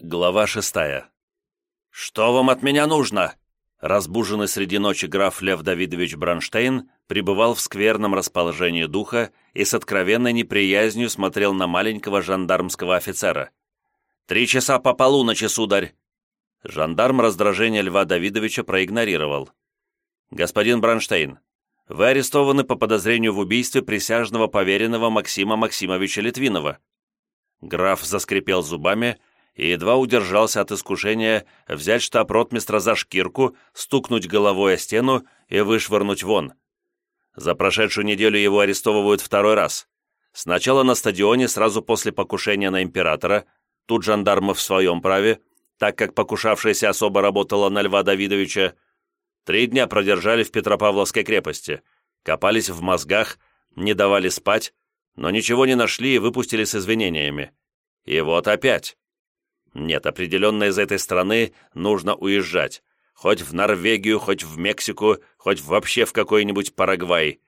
Глава шестая. «Что вам от меня нужно?» Разбуженный среди ночи граф Лев Давидович Бронштейн пребывал в скверном расположении духа и с откровенной неприязнью смотрел на маленького жандармского офицера. «Три часа по полуночи, сударь!» Жандарм раздражение Льва Давидовича проигнорировал. «Господин Бронштейн, вы арестованы по подозрению в убийстве присяжного поверенного Максима Максимовича Литвинова». Граф заскрипел зубами и едва удержался от искушения взять штаб-ротмистра за шкирку, стукнуть головой о стену и вышвырнуть вон. За прошедшую неделю его арестовывают второй раз. Сначала на стадионе, сразу после покушения на императора, тут жандармы в своем праве, так как покушавшаяся особо работала на Льва Давидовича, три дня продержали в Петропавловской крепости, копались в мозгах, не давали спать, но ничего не нашли и выпустили с извинениями. И вот опять. Нет, определенно из этой страны нужно уезжать. Хоть в Норвегию, хоть в Мексику, хоть вообще в какой-нибудь Парагвай.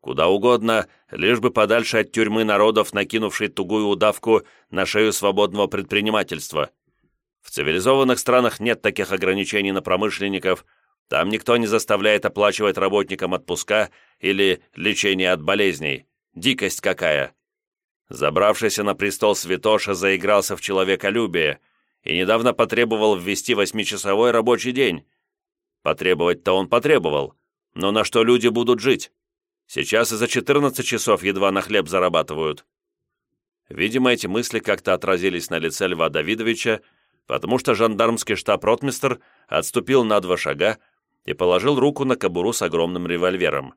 Куда угодно, лишь бы подальше от тюрьмы народов, накинувшей тугую удавку на шею свободного предпринимательства. В цивилизованных странах нет таких ограничений на промышленников, там никто не заставляет оплачивать работникам отпуска или лечение от болезней. Дикость какая! Забравшийся на престол святоша заигрался в человеколюбие и недавно потребовал ввести восьмичасовой рабочий день. Потребовать-то он потребовал, но на что люди будут жить? Сейчас и за 14 часов едва на хлеб зарабатывают. Видимо, эти мысли как-то отразились на лице Льва Давидовича, потому что жандармский штаб-ротмистр отступил на два шага и положил руку на кобуру с огромным револьвером.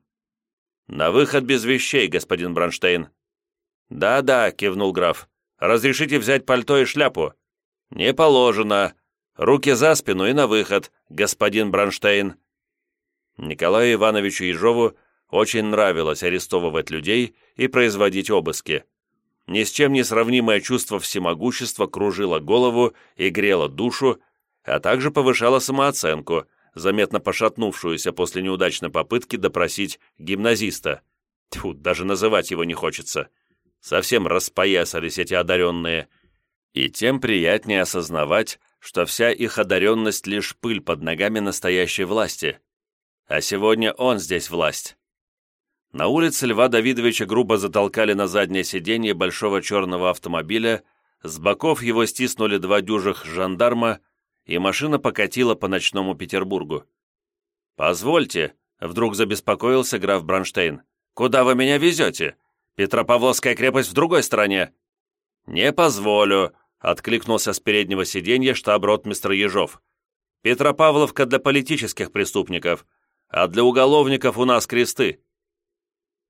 «На выход без вещей, господин Бронштейн», «Да-да», — кивнул граф. «Разрешите взять пальто и шляпу?» «Не положено. Руки за спину и на выход, господин Бронштейн». Николаю Ивановичу Ежову очень нравилось арестовывать людей и производить обыски. Ни с чем не сравнимое чувство всемогущества кружило голову и грело душу, а также повышало самооценку, заметно пошатнувшуюся после неудачной попытки допросить гимназиста. Тьфу, даже называть его не хочется. Совсем распоясались эти одаренные. И тем приятнее осознавать, что вся их одаренность лишь пыль под ногами настоящей власти. А сегодня он здесь власть. На улице Льва Давидовича грубо затолкали на заднее сиденье большого черного автомобиля, с боков его стиснули два дюжих жандарма, и машина покатила по ночному Петербургу. «Позвольте», — вдруг забеспокоился граф Бронштейн, — «куда вы меня везете? Петропавловская крепость в другой стороне». «Не позволю», — откликнулся с переднего сиденья штаб-ротмистр Ежов. «Петропавловка для политических преступников, а для уголовников у нас кресты».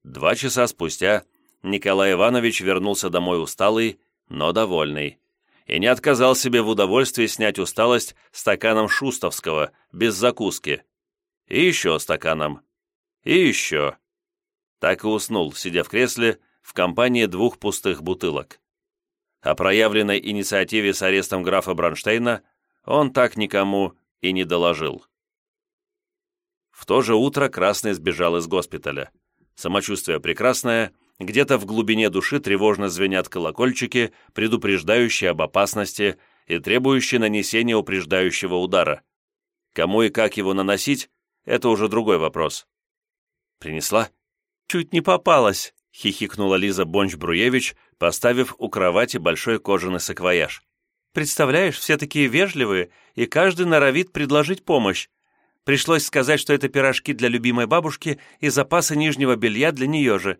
Два часа спустя Николай Иванович вернулся домой усталый, но довольный, и не отказал себе в удовольствии снять усталость стаканом шустовского, без закуски. И еще стаканом. И еще так и уснул, сидя в кресле, в компании двух пустых бутылок. О проявленной инициативе с арестом графа Бронштейна он так никому и не доложил. В то же утро Красный сбежал из госпиталя. Самочувствие прекрасное, где-то в глубине души тревожно звенят колокольчики, предупреждающие об опасности и требующие нанесения упреждающего удара. Кому и как его наносить – это уже другой вопрос. «Принесла?» «Чуть не попалась», — хихикнула Лиза Бонч-Бруевич, поставив у кровати большой кожаный саквояж. «Представляешь, все такие вежливые, и каждый норовит предложить помощь. Пришлось сказать, что это пирожки для любимой бабушки и запасы нижнего белья для нее же».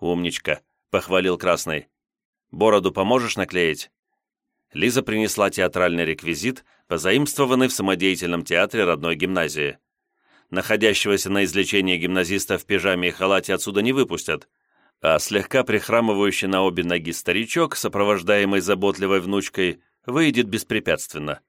«Умничка», — похвалил Красный. «Бороду поможешь наклеить?» Лиза принесла театральный реквизит, позаимствованный в самодеятельном театре родной гимназии находящегося на излечении гимназиста в пижаме и халате отсюда не выпустят, а слегка прихрамывающий на обе ноги старичок, сопровождаемый заботливой внучкой, выйдет беспрепятственно.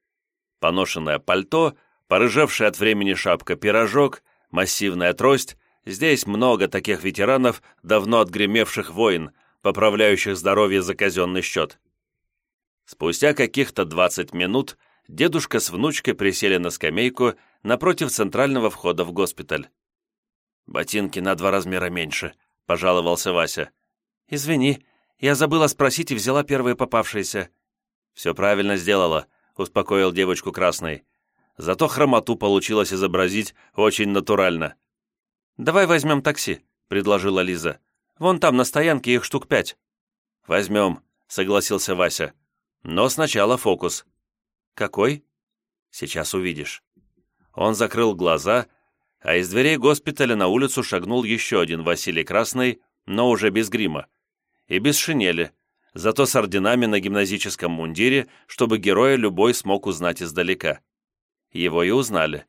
Поношенное пальто, порыжевшая от времени шапка-пирожок, массивная трость — здесь много таких ветеранов, давно отгремевших войн, поправляющих здоровье за казенный счет. Спустя каких-то 20 минут дедушка с внучкой присели на скамейку напротив центрального входа в госпиталь. «Ботинки на два размера меньше», — пожаловался Вася. «Извини, я забыла спросить и взяла первые попавшиеся». «Все правильно сделала. — успокоил девочку Красный. «Зато хромоту получилось изобразить очень натурально». «Давай возьмем такси», — предложила Лиза. «Вон там на стоянке их штук пять». «Возьмем», — согласился Вася. «Но сначала фокус». «Какой?» «Сейчас увидишь». Он закрыл глаза, а из дверей госпиталя на улицу шагнул еще один Василий Красный, но уже без грима. И без шинели, зато с орденами на гимназическом мундире, чтобы героя любой смог узнать издалека. Его и узнали.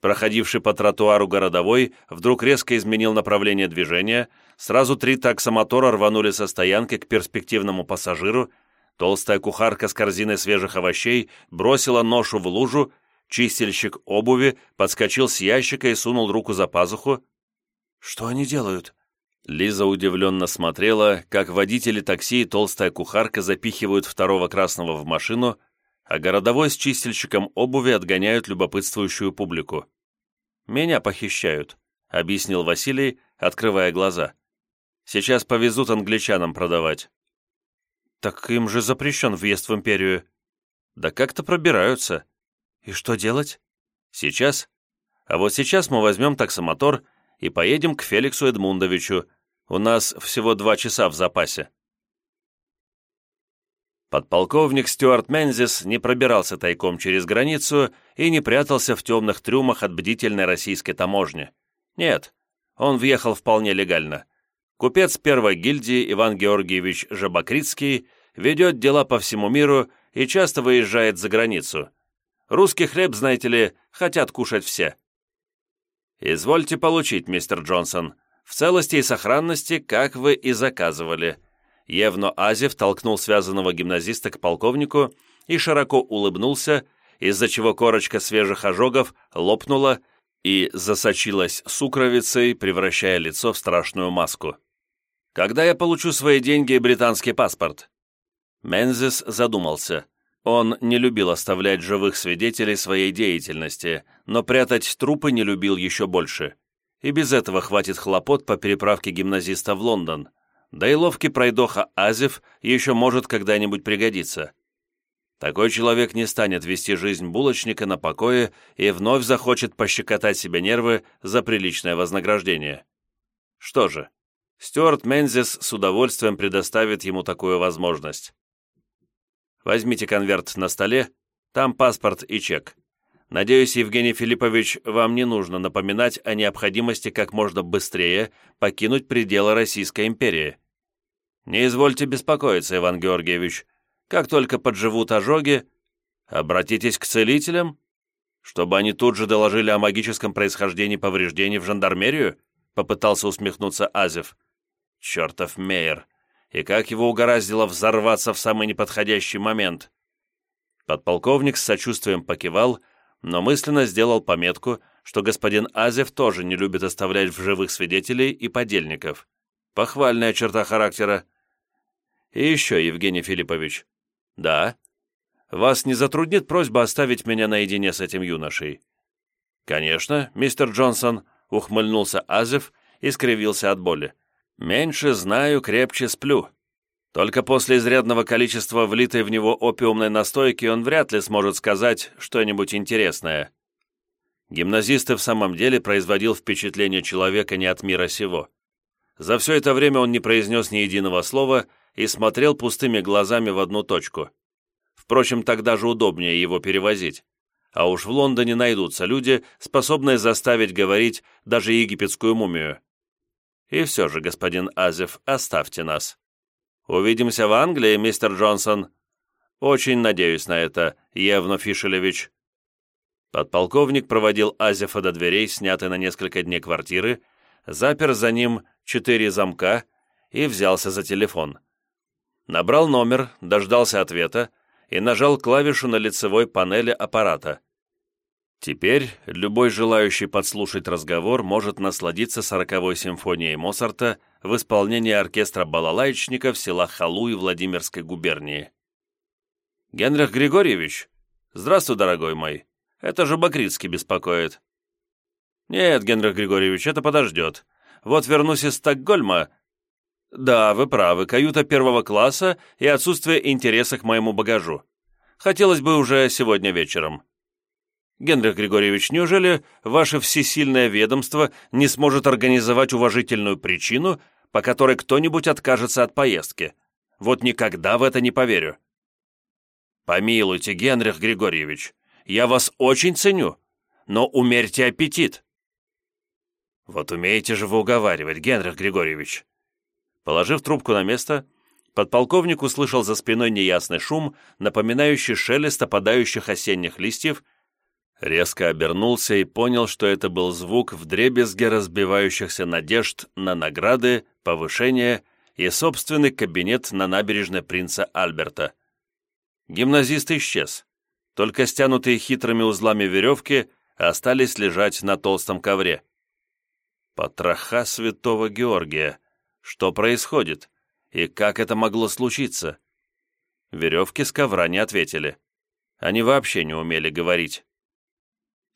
Проходивший по тротуару городовой вдруг резко изменил направление движения, сразу три таксомотора рванули со стоянки к перспективному пассажиру, толстая кухарка с корзиной свежих овощей бросила ношу в лужу, чистильщик обуви подскочил с ящика и сунул руку за пазуху. «Что они делают?» Лиза удивленно смотрела, как водители такси и толстая кухарка запихивают второго красного в машину, а городовой с чистильщиком обуви отгоняют любопытствующую публику. «Меня похищают», — объяснил Василий, открывая глаза. «Сейчас повезут англичанам продавать». «Так им же запрещен въезд в империю». «Да как-то пробираются». «И что делать?» «Сейчас. А вот сейчас мы возьмем таксомотор и поедем к Феликсу Эдмундовичу. У нас всего два часа в запасе». Подполковник Стюарт Мензис не пробирался тайком через границу и не прятался в темных трюмах от бдительной российской таможни. Нет, он въехал вполне легально. Купец первой гильдии Иван Георгиевич Жабокритский ведет дела по всему миру и часто выезжает за границу. Русский хлеб, знаете ли, хотят кушать все. «Извольте получить, мистер Джонсон, в целости и сохранности, как вы и заказывали», Евно Азев толкнул связанного гимназиста к полковнику и широко улыбнулся, из-за чего корочка свежих ожогов лопнула и засочилась сукровицей, превращая лицо в страшную маску. «Когда я получу свои деньги и британский паспорт?» Мензис задумался. Он не любил оставлять живых свидетелей своей деятельности, но прятать трупы не любил еще больше. И без этого хватит хлопот по переправке гимназиста в Лондон да и ловкий пройдоха Азев еще может когда-нибудь пригодиться. Такой человек не станет вести жизнь булочника на покое и вновь захочет пощекотать себе нервы за приличное вознаграждение. Что же, Стюарт Мензис с удовольствием предоставит ему такую возможность. Возьмите конверт на столе, там паспорт и чек. Надеюсь, Евгений Филиппович, вам не нужно напоминать о необходимости как можно быстрее покинуть пределы Российской империи. Не извольте беспокоиться, Иван Георгиевич. Как только подживут ожоги, обратитесь к целителям, чтобы они тут же доложили о магическом происхождении повреждений в жандармерию, попытался усмехнуться Азев. Чертов Мейер! И как его угораздило взорваться в самый неподходящий момент? Подполковник с сочувствием покивал, но мысленно сделал пометку, что господин Азев тоже не любит оставлять в живых свидетелей и подельников. Похвальная черта характера. И еще, Евгений Филиппович. Да. Вас не затруднит просьба оставить меня наедине с этим юношей? Конечно, мистер Джонсон, ухмыльнулся Азев и скривился от боли. Меньше знаю, крепче сплю. Только после изрядного количества влитой в него опиумной настойки он вряд ли сможет сказать что-нибудь интересное. Гимназист в самом деле производил впечатление человека не от мира сего. За все это время он не произнес ни единого слова и смотрел пустыми глазами в одну точку. Впрочем, тогда же удобнее его перевозить. А уж в Лондоне найдутся люди, способные заставить говорить даже египетскую мумию. И все же, господин Азев, оставьте нас. Увидимся в Англии, мистер Джонсон. Очень надеюсь на это, Евно Фишелевич. Подполковник проводил Азефа до дверей, снятой на несколько дней квартиры, запер за ним четыре замка и взялся за телефон. Набрал номер, дождался ответа и нажал клавишу на лицевой панели аппарата. Теперь любой желающий подслушать разговор может насладиться сороковой симфонией Моцарта в исполнении оркестра балалайчников села Халу и Владимирской губернии. «Генрих Григорьевич? Здравствуй, дорогой мой. Это же Бакрицкий беспокоит». «Нет, Генрих Григорьевич, это подождет. Вот вернусь из Стокгольма...» «Да, вы правы, каюта первого класса и отсутствие интереса к моему багажу. Хотелось бы уже сегодня вечером. Генрих Григорьевич, неужели ваше всесильное ведомство не сможет организовать уважительную причину, по которой кто-нибудь откажется от поездки? Вот никогда в это не поверю. Помилуйте, Генрих Григорьевич, я вас очень ценю, но умерьте аппетит. Вот умеете же вы уговаривать, Генрих Григорьевич. Положив трубку на место, подполковник услышал за спиной неясный шум, напоминающий шелест опадающих осенних листьев, резко обернулся и понял, что это был звук вдребезге разбивающихся надежд на награды, повышение и собственный кабинет на набережной принца Альберта. Гимназист исчез. Только стянутые хитрыми узлами веревки остались лежать на толстом ковре. Потроха святого Георгия. Что происходит? И как это могло случиться? Веревки с ковра не ответили. Они вообще не умели говорить.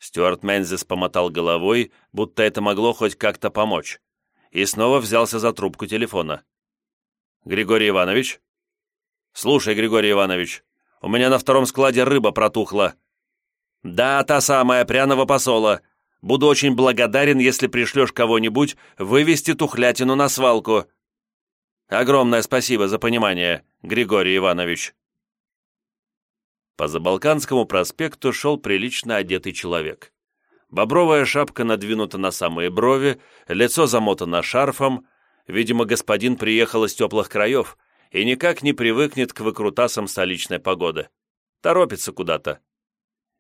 Стюарт Мензис помотал головой, будто это могло хоть как-то помочь, и снова взялся за трубку телефона. «Григорий Иванович?» «Слушай, Григорий Иванович, у меня на втором складе рыба протухла». «Да, та самая, пряного посола. Буду очень благодарен, если пришлешь кого-нибудь вывести тухлятину на свалку». «Огромное спасибо за понимание, Григорий Иванович». По Забалканскому проспекту шел прилично одетый человек. Бобровая шапка надвинута на самые брови, лицо замотано шарфом. Видимо, господин приехал из теплых краев и никак не привыкнет к выкрутасам столичной погоды. Торопится куда-то.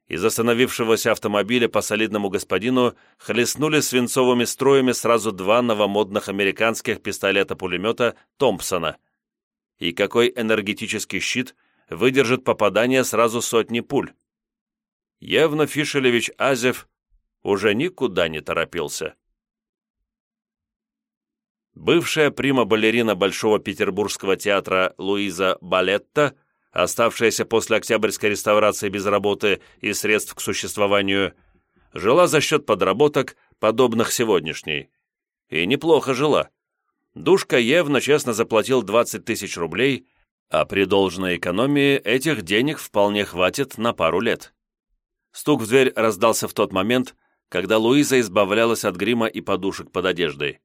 Из остановившегося автомобиля по солидному господину хлестнули свинцовыми строями сразу два новомодных американских пистолета-пулемета Томпсона. И какой энергетический щит выдержит попадание сразу сотни пуль. Евно Фишелевич Азев уже никуда не торопился. Бывшая прима-балерина Большого Петербургского театра Луиза Балетта, оставшаяся после Октябрьской реставрации без работы и средств к существованию, жила за счет подработок, подобных сегодняшней. И неплохо жила. Душка Евна честно заплатил 20 тысяч рублей, а при должной экономии этих денег вполне хватит на пару лет. Стук в дверь раздался в тот момент, когда Луиза избавлялась от грима и подушек под одеждой.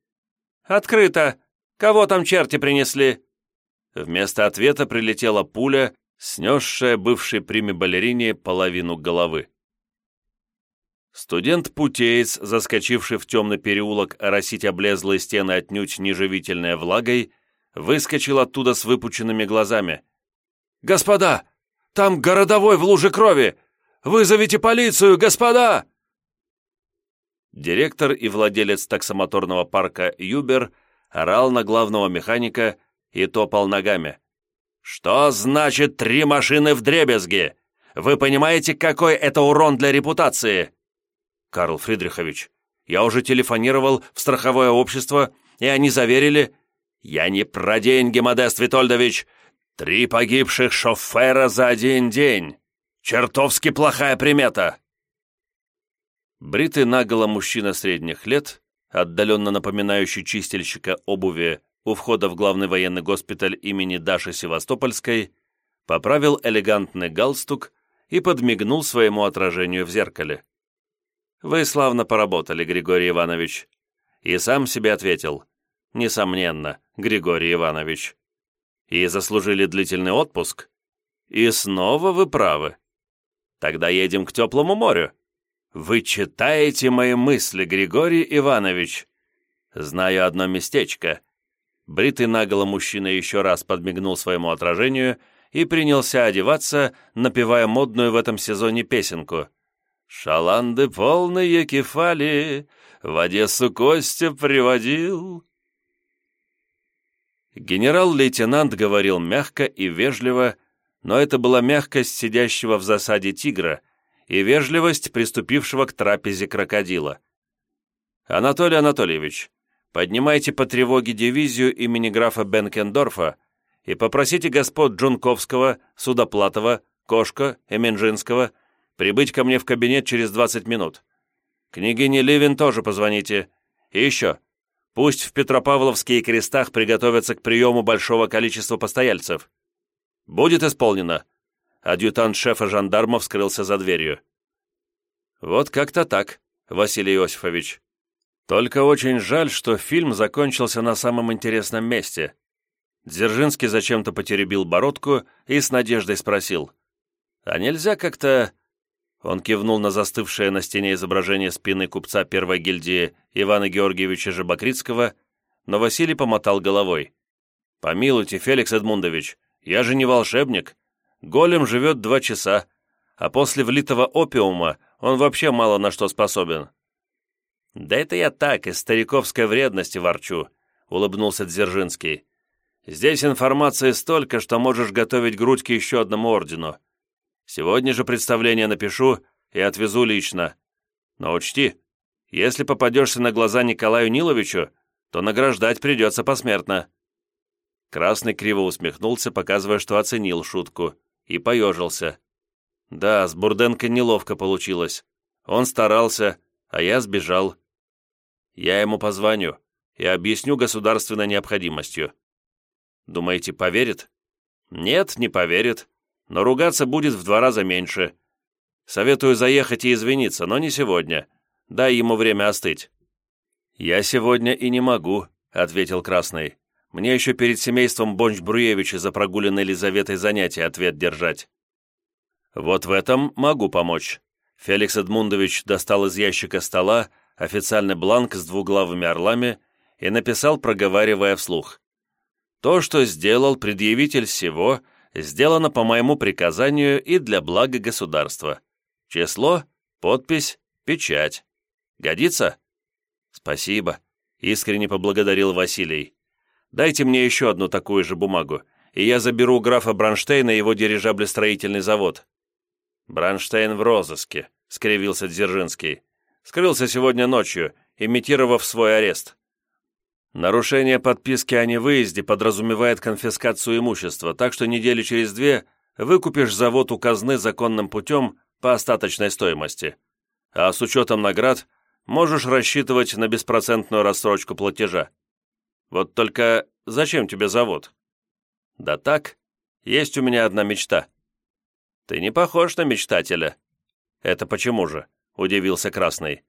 «Открыто! Кого там черти принесли?» Вместо ответа прилетела пуля, снесшая бывшей приме-балерине половину головы. Студент-путеец, заскочивший в темный переулок оросить облезлые стены отнюдь неживительной влагой, выскочил оттуда с выпученными глазами. «Господа! Там городовой в луже крови! Вызовите полицию, господа!» Директор и владелец таксомоторного парка «Юбер» орал на главного механика и топал ногами. «Что значит три машины в дребезге? Вы понимаете, какой это урон для репутации?» «Карл Фридрихович, я уже телефонировал в страховое общество, и они заверили, «Я не про деньги, Модест Витольдович! Три погибших шофера за один день! Чертовски плохая примета!» Бритый наголо мужчина средних лет, отдаленно напоминающий чистильщика обуви у входа в главный военный госпиталь имени Даши Севастопольской, поправил элегантный галстук и подмигнул своему отражению в зеркале. «Вы славно поработали, Григорий Иванович». И сам себе ответил – Несомненно, Григорий Иванович. И заслужили длительный отпуск? И снова вы правы. Тогда едем к теплому морю. Вы читаете мои мысли, Григорий Иванович. Знаю одно местечко. Бритый наголо мужчина еще раз подмигнул своему отражению и принялся одеваться, напевая модную в этом сезоне песенку. «Шаланды полные кефали, в Одессу Костя приводил, Генерал-лейтенант говорил мягко и вежливо, но это была мягкость сидящего в засаде тигра и вежливость приступившего к трапезе крокодила. «Анатолий Анатольевич, поднимайте по тревоге дивизию имени графа Бенкендорфа и попросите господ Джунковского, Судоплатова, Кошка и Менжинского прибыть ко мне в кабинет через 20 минут. Княгине Левин тоже позвоните. И еще, Пусть в Петропавловске и крестах приготовятся к приему большого количества постояльцев. Будет исполнено. адъютант шефа жандармов скрылся за дверью. «Вот как-то так, Василий Иосифович. Только очень жаль, что фильм закончился на самом интересном месте». Дзержинский зачем-то потеребил бородку и с надеждой спросил. «А нельзя как-то...» Он кивнул на застывшее на стене изображение спины купца первой гильдии Ивана Георгиевича Жабокритского, но Василий помотал головой. «Помилуйте, Феликс Эдмундович, я же не волшебник. Голем живет два часа, а после влитого опиума он вообще мало на что способен». «Да это я так, из стариковской вредности ворчу», — улыбнулся Дзержинский. «Здесь информации столько, что можешь готовить грудь к еще одному ордену. Сегодня же представление напишу и отвезу лично. Но учти, если попадешься на глаза Николаю Ниловичу, то награждать придется посмертно». Красный криво усмехнулся, показывая, что оценил шутку, и поежился. Да, с Бурденко неловко получилось. Он старался, а я сбежал. Я ему позвоню и объясню государственной необходимостью. Думаете, поверит? Нет, не поверит но ругаться будет в два раза меньше. Советую заехать и извиниться, но не сегодня. Дай ему время остыть». «Я сегодня и не могу», — ответил Красный. «Мне еще перед семейством Бонч-Бруевича за прогуленной Елизаветой занятия ответ держать». «Вот в этом могу помочь». Феликс Эдмундович достал из ящика стола официальный бланк с двуглавыми орлами и написал, проговаривая вслух. «То, что сделал предъявитель всего, — сделано по моему приказанию и для блага государства. Число, подпись, печать. Годится? Спасибо, искренне поблагодарил Василий. Дайте мне еще одну такую же бумагу, и я заберу у графа Бронштейна его дирижаблестроительный завод. Бронштейн в розыске, скривился Дзержинский. Скрылся сегодня ночью, имитировав свой арест. Нарушение подписки о невыезде подразумевает конфискацию имущества, так что недели через две выкупишь завод у казны законным путем по остаточной стоимости. А с учетом наград можешь рассчитывать на беспроцентную рассрочку платежа. Вот только зачем тебе завод? Да так, есть у меня одна мечта. Ты не похож на мечтателя. Это почему же? Удивился Красный.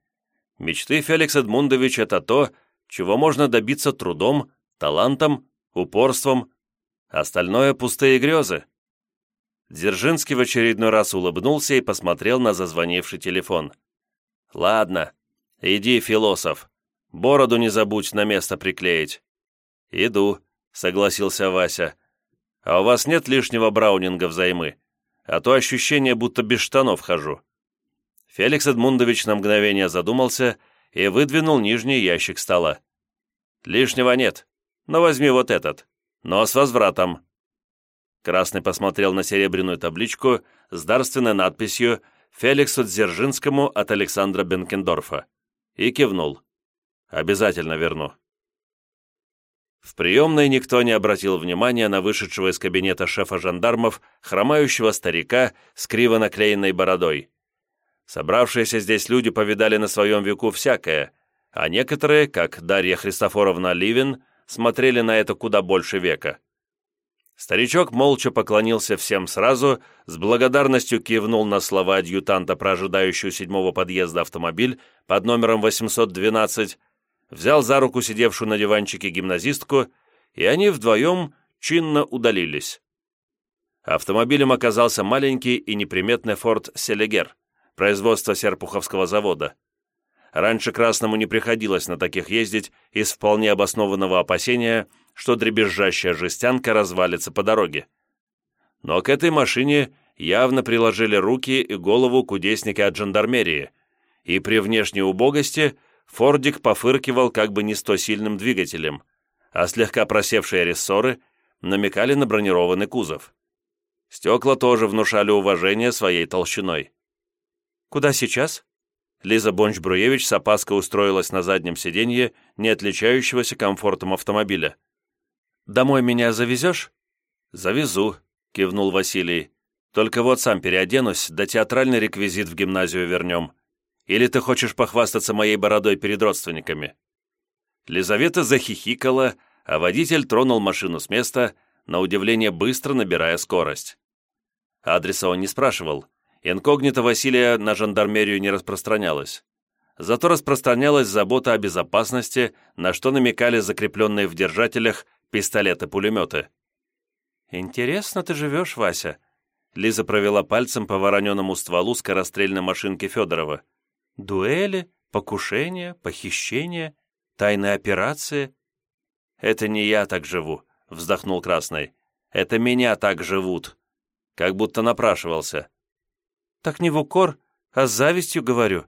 Мечты, Феликс Эдмундович, это то, чего можно добиться трудом, талантом, упорством. Остальное — пустые грезы. Дзержинский в очередной раз улыбнулся и посмотрел на зазвонивший телефон. «Ладно, иди, философ. Бороду не забудь на место приклеить». «Иду», — согласился Вася. «А у вас нет лишнего браунинга взаймы? А то ощущение, будто без штанов хожу». Феликс Эдмундович на мгновение задумался и выдвинул нижний ящик стола. «Лишнего нет, но возьми вот этот, но с возвратом». Красный посмотрел на серебряную табличку с дарственной надписью «Феликсу Дзержинскому от Александра Бенкендорфа» и кивнул. «Обязательно верну». В приемной никто не обратил внимания на вышедшего из кабинета шефа жандармов хромающего старика с криво наклеенной бородой. Собравшиеся здесь люди повидали на своем веку всякое, а некоторые, как Дарья Христофоровна Ливин, смотрели на это куда больше века. Старичок молча поклонился всем сразу, с благодарностью кивнул на слова адъютанта про ожидающую седьмого подъезда автомобиль под номером 812, взял за руку сидевшую на диванчике гимназистку, и они вдвоем чинно удалились. Автомобилем оказался маленький и неприметный форт «Селегер», производства Серпуховского завода. Раньше Красному не приходилось на таких ездить из вполне обоснованного опасения, что дребезжащая жестянка развалится по дороге. Но к этой машине явно приложили руки и голову кудесники от жандармерии, и при внешней убогости Фордик пофыркивал как бы не сто сильным двигателем, а слегка просевшие рессоры намекали на бронированный кузов. Стекла тоже внушали уважение своей толщиной. «Куда сейчас?» Лиза Бонч-Бруевич с опаской устроилась на заднем сиденье, не отличающегося комфортом автомобиля. «Домой меня завезешь?» «Завезу», — кивнул Василий. «Только вот сам переоденусь, да театральный реквизит в гимназию вернем. Или ты хочешь похвастаться моей бородой перед родственниками?» Лизавета захихикала, а водитель тронул машину с места, на удивление быстро набирая скорость. Адреса он не спрашивал. Инкогнито Василия на жандармерию не распространялась. Зато распространялась забота о безопасности, на что намекали закрепленные в держателях пистолеты-пулеметы. «Интересно ты живешь, Вася», Лиза провела пальцем по вороненному стволу скорострельной машинки Федорова. «Дуэли, покушения, похищения, тайные операции». «Это не я так живу», — вздохнул Красный. «Это меня так живут». Как будто напрашивался. «Так не в укор, а с завистью говорю».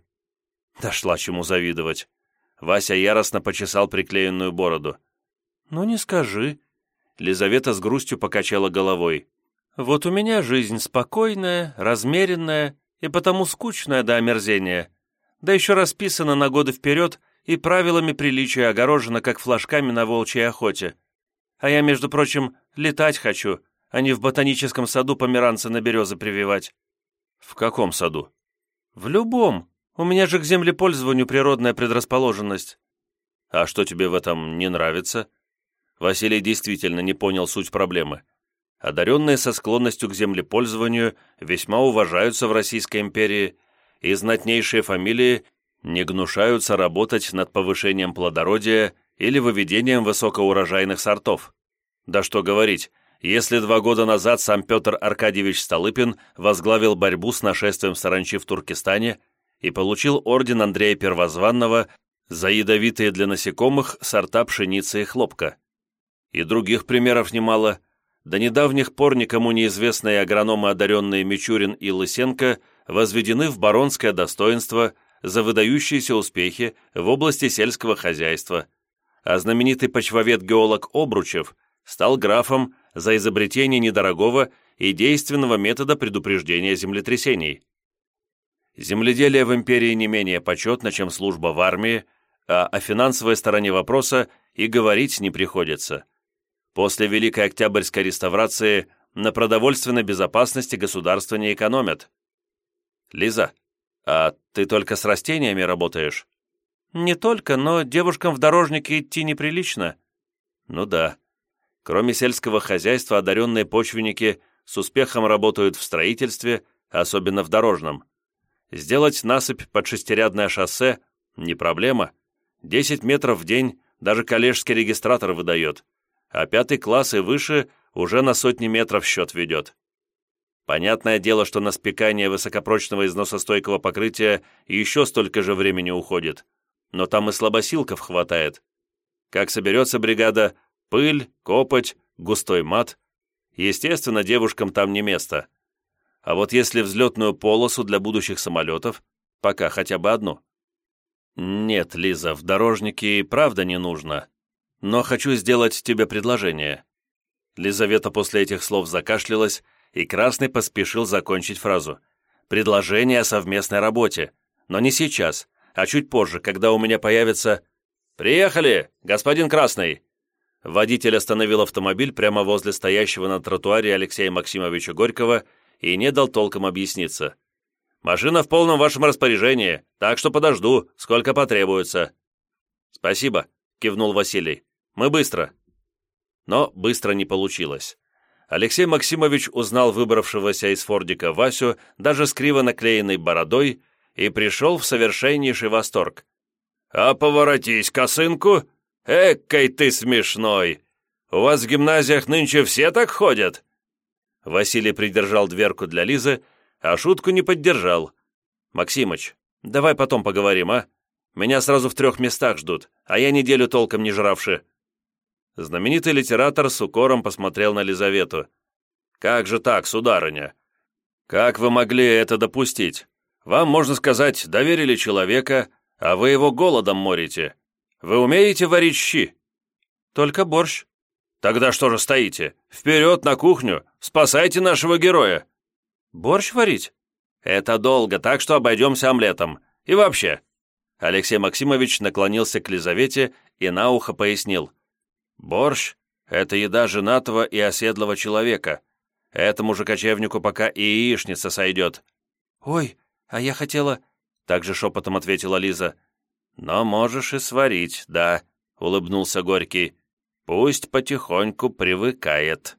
Дошла чему завидовать. Вася яростно почесал приклеенную бороду. «Ну не скажи». Лизавета с грустью покачала головой. Вот у меня жизнь спокойная, размеренная и потому скучная до омерзения. Да еще расписана на годы вперед и правилами приличия огорожена, как флажками на волчьей охоте. А я, между прочим, летать хочу, а не в ботаническом саду померанцы на березы прививать. В каком саду? В любом. У меня же к землепользованию природная предрасположенность. А что тебе в этом не нравится? Василий действительно не понял суть проблемы одаренные со склонностью к землепользованию весьма уважаются в Российской империи, и знатнейшие фамилии не гнушаются работать над повышением плодородия или выведением высокоурожайных сортов. Да что говорить, если два года назад сам Петр Аркадьевич Столыпин возглавил борьбу с нашествием саранчи в Туркестане и получил орден Андрея Первозванного за ядовитые для насекомых сорта пшеницы и хлопка. И других примеров немало – до недавних пор никому неизвестные агрономы, одаренные Мичурин и Лысенко, возведены в баронское достоинство за выдающиеся успехи в области сельского хозяйства, а знаменитый почвовед-геолог Обручев стал графом за изобретение недорогого и действенного метода предупреждения землетрясений. Земледелие в империи не менее почетно, чем служба в армии, а о финансовой стороне вопроса и говорить не приходится – После Великой Октябрьской реставрации на продовольственной безопасности государства не экономят. Лиза, а ты только с растениями работаешь? Не только, но девушкам в дорожнике идти неприлично. Ну да. Кроме сельского хозяйства, одаренные почвенники с успехом работают в строительстве, особенно в дорожном. Сделать насыпь под шестирядное шоссе – не проблема. 10 метров в день даже коллежский регистратор выдает – а пятый класс и выше уже на сотни метров счет ведет. Понятное дело, что на спекание высокопрочного износостойкого покрытия еще столько же времени уходит, но там и слабосилков хватает. Как соберется бригада, пыль, копоть, густой мат. Естественно, девушкам там не место. А вот если взлетную полосу для будущих самолетов, пока хотя бы одну. Нет, Лиза, в дорожнике и правда не нужно но хочу сделать тебе предложение». Лизавета после этих слов закашлялась, и Красный поспешил закончить фразу. «Предложение о совместной работе. Но не сейчас, а чуть позже, когда у меня появится...» «Приехали, господин Красный!» Водитель остановил автомобиль прямо возле стоящего на тротуаре Алексея Максимовича Горького и не дал толком объясниться. «Машина в полном вашем распоряжении, так что подожду, сколько потребуется». «Спасибо», — кивнул Василий. Мы быстро». Но быстро не получилось. Алексей Максимович узнал выбравшегося из фордика Васю даже с криво наклеенной бородой и пришел в совершеннейший восторг. «А поворотись, косынку! Эккой ты смешной! У вас в гимназиях нынче все так ходят?» Василий придержал дверку для Лизы, а шутку не поддержал. «Максимыч, давай потом поговорим, а? Меня сразу в трех местах ждут, а я неделю толком не жравши». Знаменитый литератор с укором посмотрел на Лизавету. «Как же так, сударыня? Как вы могли это допустить? Вам, можно сказать, доверили человека, а вы его голодом морите. Вы умеете варить щи?» «Только борщ». «Тогда что же стоите? Вперед на кухню! Спасайте нашего героя!» «Борщ варить?» «Это долго, так что обойдемся омлетом. И вообще...» Алексей Максимович наклонился к Лизавете и на ухо пояснил. Борщ — это еда женатого и оседлого человека. Этому же кочевнику пока и яичница сойдет». «Ой, а я хотела...» — также шепотом ответила Лиза. «Но можешь и сварить, да», — улыбнулся Горький. «Пусть потихоньку привыкает».